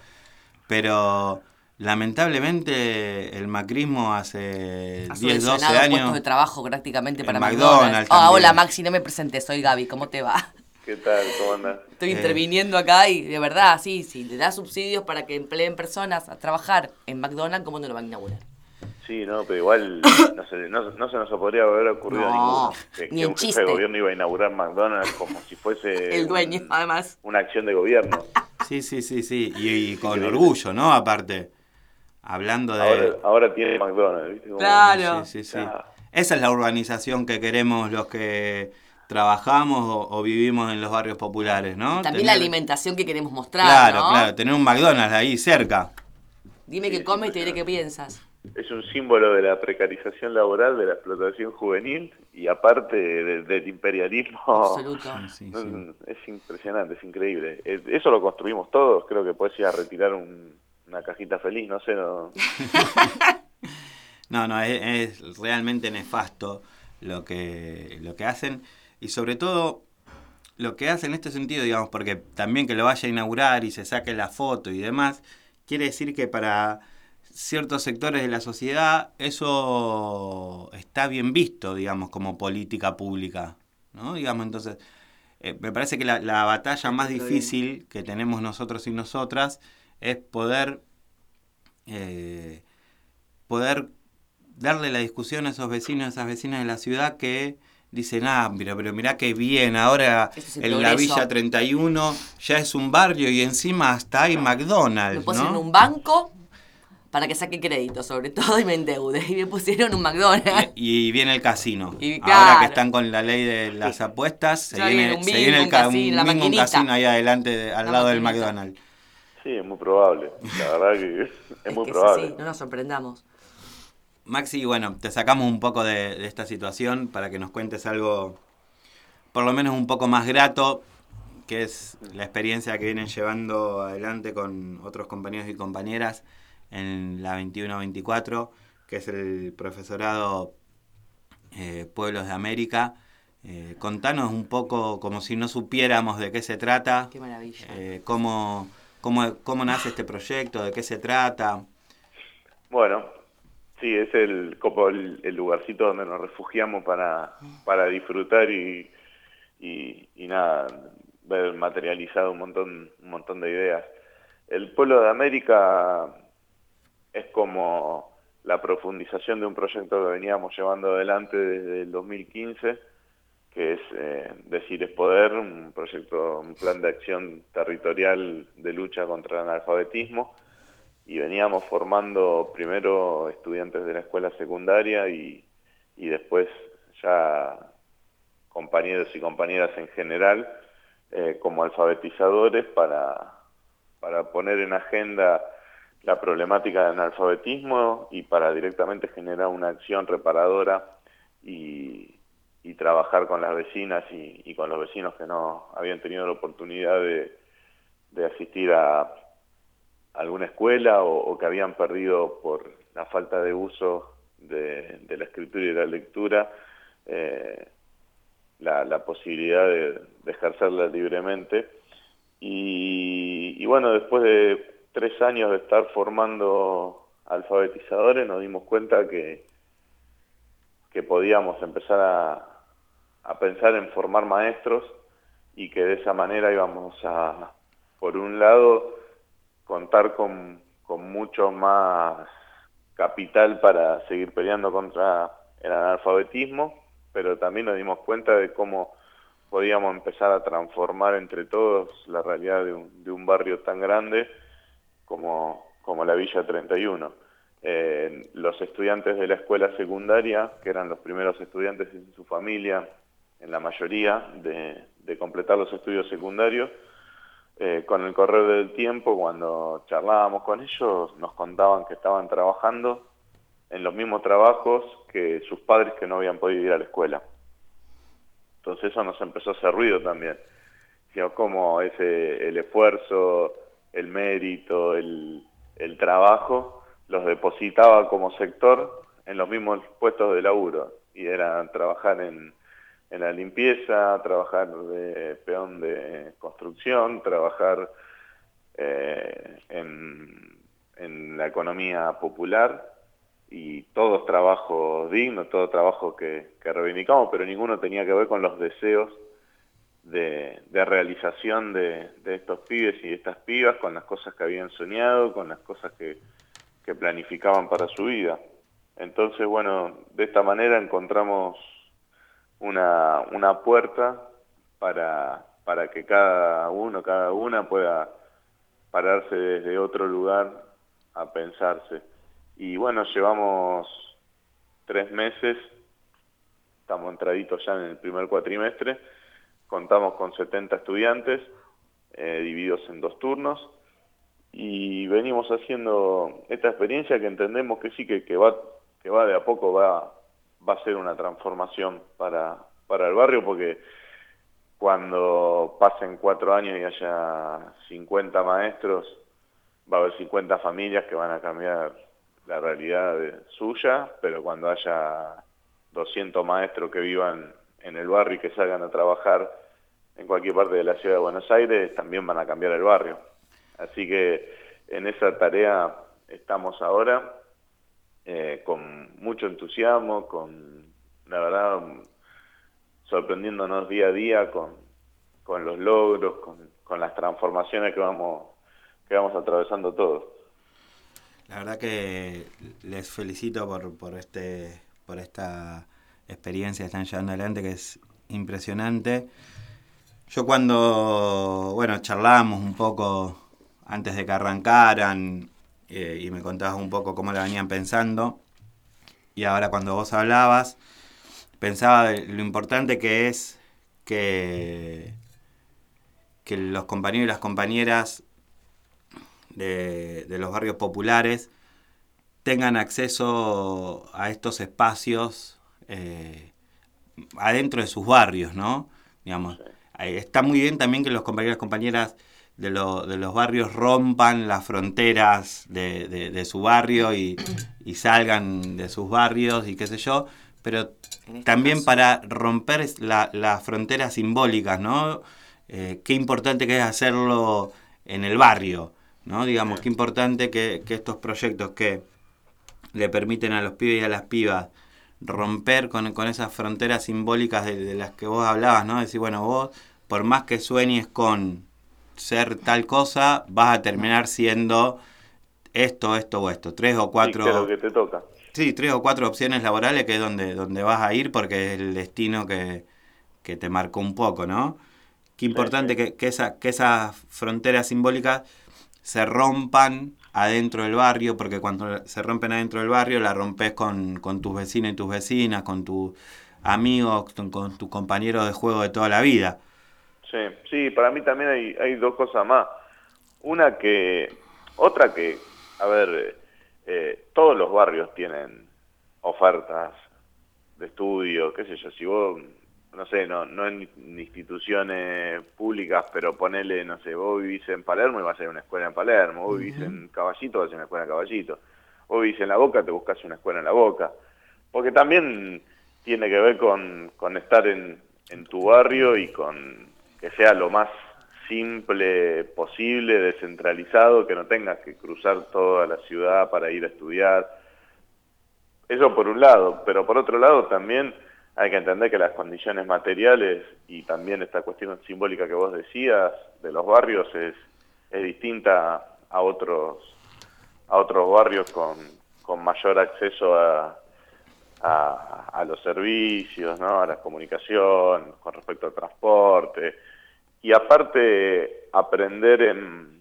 Speaker 2: Pero lamentablemente el macrismo hace
Speaker 6: Ha
Speaker 2: 10, 12
Speaker 6: solucionado puestos
Speaker 2: años...
Speaker 6: de trabajo prácticamente
Speaker 2: En
Speaker 6: para
Speaker 2: McDonald's
Speaker 6: McDonald's.
Speaker 2: También.
Speaker 6: hola Maxi, no me presenté, soy Gaby, ¿cómo te va?
Speaker 8: ¿Qué tal? ¿Cómo andas?
Speaker 6: Estoy
Speaker 2: Eh.
Speaker 6: interviniendo acá y de verdad, sí, sí, le da subsidios para que empleen personas a trabajar en McDonald's, ¿cómo no lo van a inaugurar?
Speaker 8: Sí, no, pero igual no se, no, no se nos podría haber ocurrido
Speaker 6: No,
Speaker 8: a ninguno que,
Speaker 6: ni
Speaker 8: que un jefe
Speaker 6: chiste.
Speaker 8: de gobierno iba a inaugurar McDonald's como si fuese
Speaker 6: El dueño,
Speaker 8: un-
Speaker 6: además.
Speaker 8: una acción de gobierno.
Speaker 2: Sí, sí, sí, sí. Y, y con orgullo, ¿no? Aparte. Hablando de...
Speaker 8: Ahora, ahora tiene McDonald's, ¿viste? Como-
Speaker 6: Claro.
Speaker 2: Sí, sí, sí.
Speaker 8: Claro.
Speaker 2: Esa es la urbanización que queremos los que trabajamos o, o vivimos en los barrios populares, ¿no?
Speaker 6: También la alimentación que queremos mostrar,
Speaker 2: Claro,
Speaker 6: ¿no?
Speaker 2: claro, tener un McDonald's ahí cerca.
Speaker 6: Dime qué comes y te diré qué piensas.
Speaker 8: Es un símbolo de la precarización laboral, de la explotación juvenil y aparte de- del imperialismo.
Speaker 6: Absoluto.
Speaker 2: Sí,
Speaker 8: No,
Speaker 2: sí.
Speaker 8: Es impresionante, es increíble. Eso lo construimos todos. Creo que puedes ir a retirar un- una cajita feliz, no sé. No...
Speaker 2: No, no, es, es realmente nefasto lo que, lo que hacen y sobre todo lo que hace en este sentido, digamos, porque también que lo vaya a inaugurar y se saque la foto y demás, quiere decir que para ciertos sectores de la sociedad eso está bien visto, digamos, como política pública, ¿no? Digamos, entonces, eh, me parece que la, la batalla más
Speaker 6: bien.
Speaker 2: difícil que tenemos nosotros y nosotras es poder eh, poder darle la discusión a esos vecinos, a esas vecinas de la ciudad que dicen, ah, pero, pero mirá qué bien, ahora
Speaker 6: es
Speaker 2: en la. Villa 31 ya es un barrio y encima hasta hay McDonald's,
Speaker 6: pusieron
Speaker 2: ¿no?
Speaker 6: un banco para que saque crédito, sobre todo, y me endeude. Y me pusieron un McDonald's.
Speaker 2: Y, y viene el casino.
Speaker 6: Y
Speaker 2: Ahora que están con la ley de las apuestas, se viene,
Speaker 6: un
Speaker 2: se
Speaker 6: bingo,
Speaker 2: viene el
Speaker 6: un casino, la
Speaker 2: un bingo, un
Speaker 6: maquinita.
Speaker 2: casino ahí adelante, de- al
Speaker 6: La
Speaker 2: lado del. McDonald's.
Speaker 8: Sí, es muy probable. La verdad que es,
Speaker 6: Es
Speaker 8: muy
Speaker 6: que
Speaker 8: probable.
Speaker 6: así, no nos sorprendamos.
Speaker 2: Maxi, bueno, te sacamos un poco de, de esta situación para que nos cuentes algo, por lo menos un poco más grato, que es la experiencia que vienen llevando adelante con otros compañeros y compañeras en la 21-24, que es el profesorado eh, Pueblos de América. Eh, contanos un poco, como si no supiéramos de qué se trata,
Speaker 6: Qué maravilla.
Speaker 2: eh, cómo, cómo, cómo nace este proyecto, de qué se trata.
Speaker 8: Bueno, sí, es el como el, el lugarcito donde nos refugiamos para, para disfrutar y, y, y nada, ver materializado un montón, un montón de ideas. El pueblo de América es como la profundización de un proyecto que veníamos llevando adelante desde el 2015, que es eh, Decir es Poder, un proyecto, un plan de acción territorial de lucha contra el analfabetismo. Y veníamos formando primero estudiantes de la escuela secundaria y, y después ya compañeros y compañeras en general eh, como alfabetizadores para, para poner en agenda la problemática del analfabetismo y para directamente generar una acción reparadora y, trabajar con las vecinas y, con los vecinos que no habían tenido la oportunidad de, de asistir a alguna escuela o, que habían perdido por la falta de uso de, de la escritura y la lectura eh, la, posibilidad de, de ejercerla libremente. Y bueno, después de tres años de estar formando alfabetizadores, nos dimos cuenta que, que podíamos empezar a, a pensar en formar maestros y que de esa manera íbamos a, por un lado, contar con, con mucho más capital para seguir peleando contra el analfabetismo, pero también nos dimos cuenta de cómo podíamos empezar a transformar entre todos la realidad de un, de un barrio tan grande como, como la Villa 31. Eh, los estudiantes de la escuela secundaria, que eran los primeros estudiantes en su familia, en la mayoría, de, de completar los estudios secundarios, eh, con el correr del tiempo, cuando charlábamos con ellos, nos contaban que estaban trabajando en los mismos trabajos que sus padres que no habían podido ir a la escuela. Entonces eso nos empezó a hacer ruido también. Como ese, el esfuerzo, el mérito, el, el trabajo, los depositaba como sector en los mismos puestos de laburo. Y era trabajar en, en la limpieza, trabajar de peón de construcción, trabajar eh, en, en la economía popular y todos trabajos dignos, todo trabajo que, que reivindicamos, pero ninguno tenía que ver con los deseos de, realización de, de estos pibes y de estas pibas, con las cosas que habían soñado, con las cosas que, que planificaban para su vida. Entonces, bueno, de esta manera encontramos una, una puerta para, para que cada uno, cada una pueda pararse desde otro lugar a pensarse. Y bueno, llevamos tres meses, estamos entraditos ya en el primer cuatrimestre, contamos con 70 estudiantes, eh, divididos en dos turnos, y venimos haciendo esta experiencia que entendemos que sí, que, que va que va de a poco, va, va a ser una transformación para, para el barrio, porque cuando pasen cuatro años y haya 50 maestros, va a haber 50 familias que van a cambiar la realidad suya, pero cuando haya 200 maestros que vivan en el barrio y que salgan a trabajar en cualquier parte de la ciudad de Buenos Aires, también van a cambiar el barrio. Así que en esa tarea estamos ahora, eh, con mucho entusiasmo, con, la verdad, sorprendiéndonos día a día con, con los logros, con, con las transformaciones que vamos, que vamos atravesando todos.
Speaker 2: La verdad que les felicito por, por, este, por esta experiencia están llevando adelante, que es impresionante. Yo cuando, bueno, charlábamos un poco antes de que arrancaran eh, y me contabas un poco cómo la venían pensando, y ahora cuando vos hablabas, pensaba lo importante que es que, que los compañeros y las compañeras de los barrios populares tengan acceso a estos espacios eh, adentro de sus barrios, ¿no? Digamos, está muy bien también que los compañeros y compañeras de, lo- de los barrios rompan las fronteras de, de- de su barrio y, y salgan de sus barrios y qué sé yo, pero
Speaker 6: este
Speaker 2: también
Speaker 6: caso.
Speaker 2: para romper la- las fronteras simbólicas, ¿no? Eh, qué importante que es hacerlo en el barrio, ¿no? Digamos, qué importante que, que estos proyectos que le permiten a los pibes y a las pibas romper con, con esas fronteras simbólicas de, de las que vos hablabas, ¿no? Decir, bueno, vos, por más que sueñes con ser tal cosa, vas a terminar siendo esto, esto o esto. Tres o cuatro...
Speaker 8: Sí, lo que te toca.
Speaker 2: Sí, tres o cuatro opciones laborales que es donde, donde vas a ir porque es el destino que, que te marcó un poco, ¿no? Qué importante
Speaker 8: sí.
Speaker 2: Que, que, esa, que esas fronteras simbólicas se rompan adentro del barrio, porque cuando se rompen adentro del barrio la rompes con, con tus vecinos y tus vecinas, con tus amigos, con, tus compañeros de juego de toda la vida.
Speaker 8: Sí, sí, para mí también hay, hay dos cosas más. Una que, otra que, a ver, eh, eh, todos los barrios tienen ofertas de estudio, qué sé yo, si vos, no sé, no, no en instituciones públicas, pero ponele, no sé, vos vivís en Palermo y vas a ir a una escuela en Palermo, vos vivís en Caballito, vas a ir a una escuela en Caballito, vos vivís en La Boca, te buscas una escuela en La Boca, porque también tiene que ver con, con estar en, en tu barrio y con que sea lo más simple posible, descentralizado, que no tengas que cruzar toda la ciudad para ir a estudiar. Eso por un lado, pero por otro lado también hay que entender que las condiciones materiales y también esta cuestión simbólica que vos decías de los barrios es, es distinta a otros a otros barrios con, con mayor acceso a, a, los servicios, ¿no? a la comunicación, con respecto al transporte. Y aparte, aprender en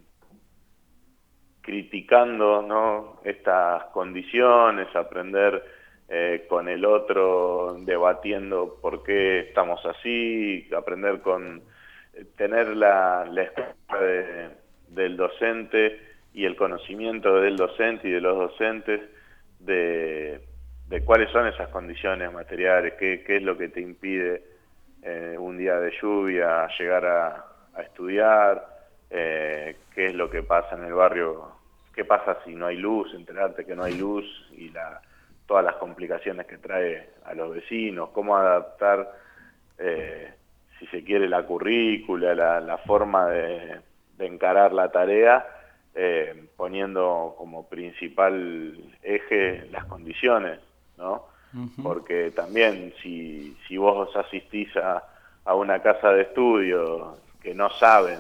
Speaker 8: criticando ¿no? estas condiciones, aprender eh, con el otro, debatiendo por qué estamos así, aprender con eh, tener la, la escucha de- del docente y el conocimiento del docente y de los docentes de, de cuáles son esas condiciones materiales, qué, qué es lo que te impide eh, un día de lluvia llegar a, estudiar, qué es lo que pasa en el barrio, qué pasa si no hay luz, enterarte que no hay luz y la, todas las complicaciones que trae a los vecinos, cómo adaptar, eh, si se quiere, la currícula, la, la forma de, de encarar la tarea, eh, poniendo como principal eje las condiciones, ¿no? Porque también si, si vos asistís a, a una casa de estudio que no saben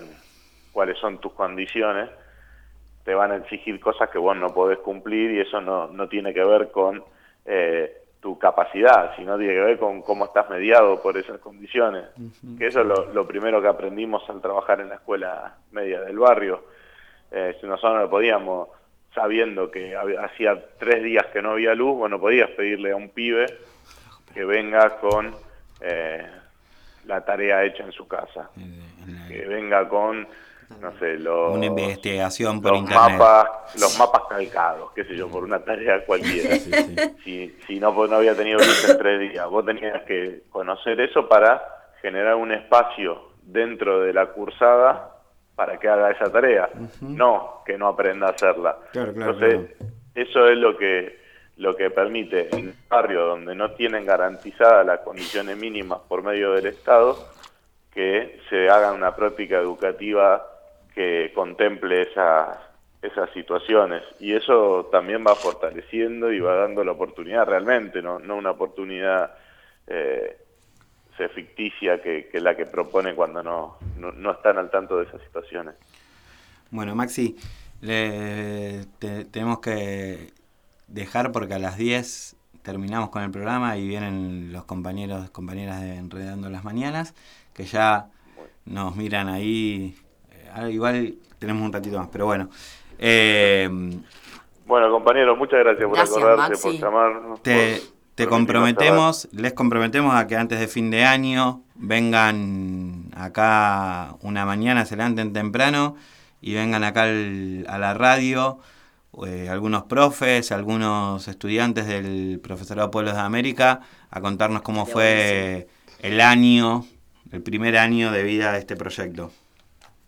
Speaker 8: cuáles son tus condiciones, te van a exigir cosas que vos no podés cumplir y eso no, no tiene que ver con eh, tu capacidad, sino tiene que ver con cómo estás mediado por esas condiciones. Que eso es lo, lo primero que aprendimos al trabajar en la escuela media del barrio. Eh, si nosotros no podíamos, sabiendo que había- hacía tres días que no había luz, bueno, podías pedirle a un pibe que venga con eh, la tarea hecha en su casa, que venga con no sé, los,
Speaker 2: Una investigación por
Speaker 8: los
Speaker 2: internet.
Speaker 8: mapas, los mapas calcados, qué sé yo, por una tarea cualquiera.
Speaker 2: Sí, sí.
Speaker 8: Si, si no, pues no había tenido luz en tres días, vos tenías que conocer eso para generar un espacio dentro de la cursada para que haga esa tarea, no que no aprenda a hacerla.
Speaker 2: Claro, claro,
Speaker 8: Entonces, eso es lo que lo que permite en barrios donde no tienen garantizadas las condiciones mínimas por medio del Estado que se haga una práctica educativa que contemple esas esas situaciones y eso también va fortaleciendo y va dando la oportunidad realmente, no, no una oportunidad eh, se ficticia que, que la que propone cuando no, no, no están al tanto de esas situaciones.
Speaker 2: Bueno, Maxi, le- te- tenemos que dejar porque a las 10 terminamos con el programa y vienen los compañeros, compañeras de Enredando las Mañanas, que ya nos miran ahí. Ah, igual tenemos un ratito más, pero bueno. Eh,
Speaker 8: Bueno, compañeros, muchas gracias por
Speaker 6: Gracias,
Speaker 8: acordarse,
Speaker 6: Maxi.
Speaker 8: por llamarnos.
Speaker 2: te, te comprometemos, les comprometemos a que antes de fin de año vengan acá una mañana, se levanten temprano y vengan acá al- a la radio. eh, algunos profes, algunos estudiantes del Profesorado de Pueblos de América a contarnos cómo
Speaker 6: Qué
Speaker 2: fue el año, el primer año de vida de este proyecto.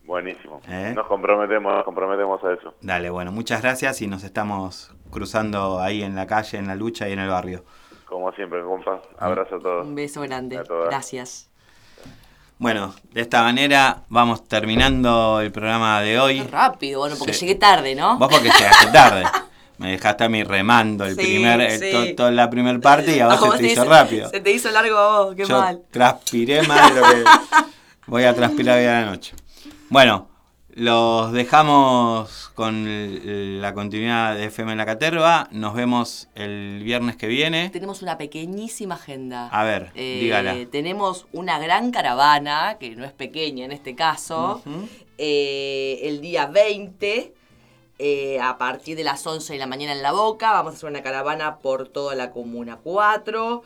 Speaker 8: Buenísimo.
Speaker 2: ¿Eh?
Speaker 8: Nos comprometemos, nos comprometemos a eso.
Speaker 2: Dale, bueno, muchas gracias y nos estamos cruzando ahí en la calle, en la lucha y en el barrio.
Speaker 8: Como siempre, compa. Abrazo a todos.
Speaker 6: Un beso grande.
Speaker 8: A todas.
Speaker 6: Gracias.
Speaker 2: Bueno, de esta manera vamos terminando el programa de hoy.
Speaker 6: Rápido, bueno, porque
Speaker 2: Sí.
Speaker 6: llegué tarde, ¿no?
Speaker 2: Vos porque llegaste tarde. Me dejaste a mí remando el
Speaker 6: Sí,
Speaker 2: primer, el
Speaker 6: sí.
Speaker 2: to- toda la primer parte y a vos
Speaker 6: A
Speaker 2: se te
Speaker 6: te
Speaker 2: hizo
Speaker 6: hizo-
Speaker 2: rápido.
Speaker 6: Se te hizo largo a vos, qué
Speaker 2: Yo
Speaker 6: mal.
Speaker 2: transpiré más de lo que voy a transpirar hoy a la noche. Bueno, los dejamos con la continuidad de FM en la Caterva. Nos vemos el viernes que viene.
Speaker 6: Tenemos una pequeñísima agenda.
Speaker 2: A ver,
Speaker 6: Eh,
Speaker 2: dígala.
Speaker 6: Tenemos una gran caravana, que no es pequeña en este caso, eh, el día 20, eh, a partir de las 11 de la mañana en La Boca. Vamos a hacer una caravana por toda la Comuna 4.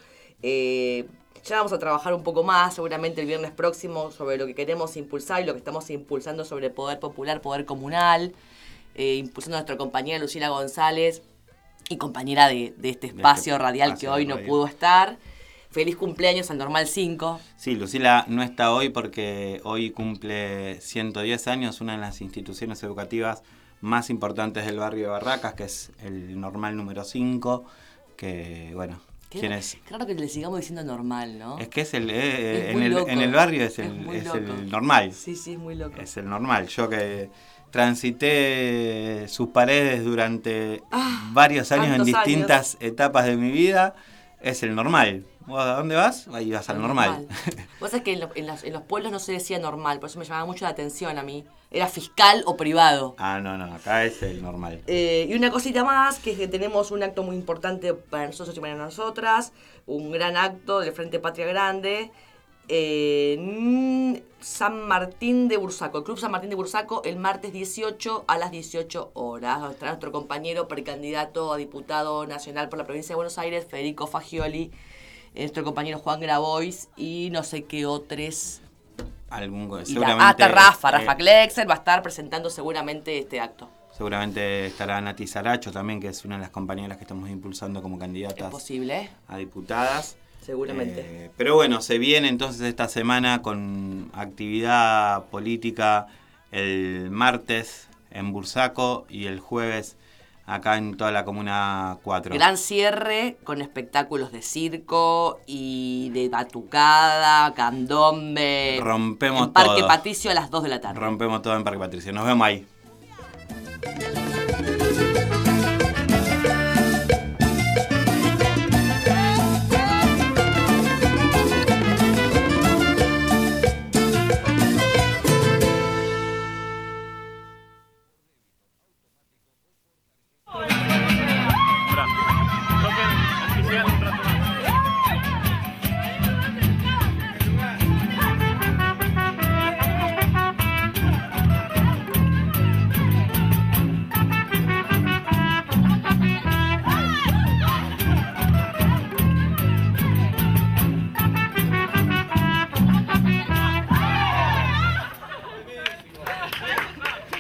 Speaker 6: Ya vamos a trabajar un poco más, seguramente el viernes próximo, sobre lo que queremos impulsar y lo que estamos impulsando sobre poder popular, poder comunal. eh, impulsando a nuestra compañera Lucila González y compañera de, de este espacio radial que hoy no pudo estar. Feliz cumpleaños al Normal 5.
Speaker 2: Sí, Lucila no está hoy porque hoy cumple 110 años una de las instituciones educativas más importantes del barrio de Barracas, que es el normal número 5, que bueno, ¿quién es?
Speaker 6: Claro que le sigamos diciendo normal, ¿no?
Speaker 2: Es que es el, eh,
Speaker 6: Es
Speaker 2: en, el, en el barrio es el, es
Speaker 6: loco.
Speaker 2: el normal.
Speaker 6: Sí, sí, es muy loco.
Speaker 2: Es el normal. Yo que transité sus paredes durante
Speaker 6: Ah,
Speaker 2: varios años en distintas etapas de mi vida, es el normal. ¿Vos a dónde vas? Ahí vas al normal.
Speaker 6: Vos sabés que en, lo- en los, en los pueblos no se decía normal, por eso me llamaba mucho la atención a mí. Era fiscal o privado.
Speaker 2: ah, no, no, acá es el normal.
Speaker 6: Eh, y una cosita más, que es que tenemos un acto muy importante para nosotros y para nosotras, un gran acto del Frente Patria Grande, en San Martín de Bursaco, el Club San Martín de Bursaco, el martes 18 a las 18 horas. Estará nuestro compañero precandidato a diputado nacional por la provincia de Buenos Aires, Federico Fagioli, nuestro compañero Juan Grabois y no sé qué otros.
Speaker 2: Algún,
Speaker 6: Y la,
Speaker 2: seguramente,
Speaker 6: ah, está Rafa,
Speaker 2: eh,
Speaker 6: Rafa Klexer va a estar presentando seguramente este acto.
Speaker 2: Seguramente estará Nati Saracho también, que es una de las compañeras que estamos impulsando como
Speaker 6: Es
Speaker 2: candidatas
Speaker 6: posible, ¿eh?
Speaker 2: a diputadas.
Speaker 6: Seguramente.
Speaker 2: Eh, pero bueno, se viene entonces esta semana con actividad política el martes en Bursaco y el jueves acá en toda la Comuna 4.
Speaker 6: Gran cierre con espectáculos de circo y de batucada, candombe.
Speaker 2: Rompemos
Speaker 6: en Parque
Speaker 2: todo.
Speaker 6: Patricio a las 2 de la tarde.
Speaker 2: Rompemos todo en Parque Patricio. Nos vemos ahí.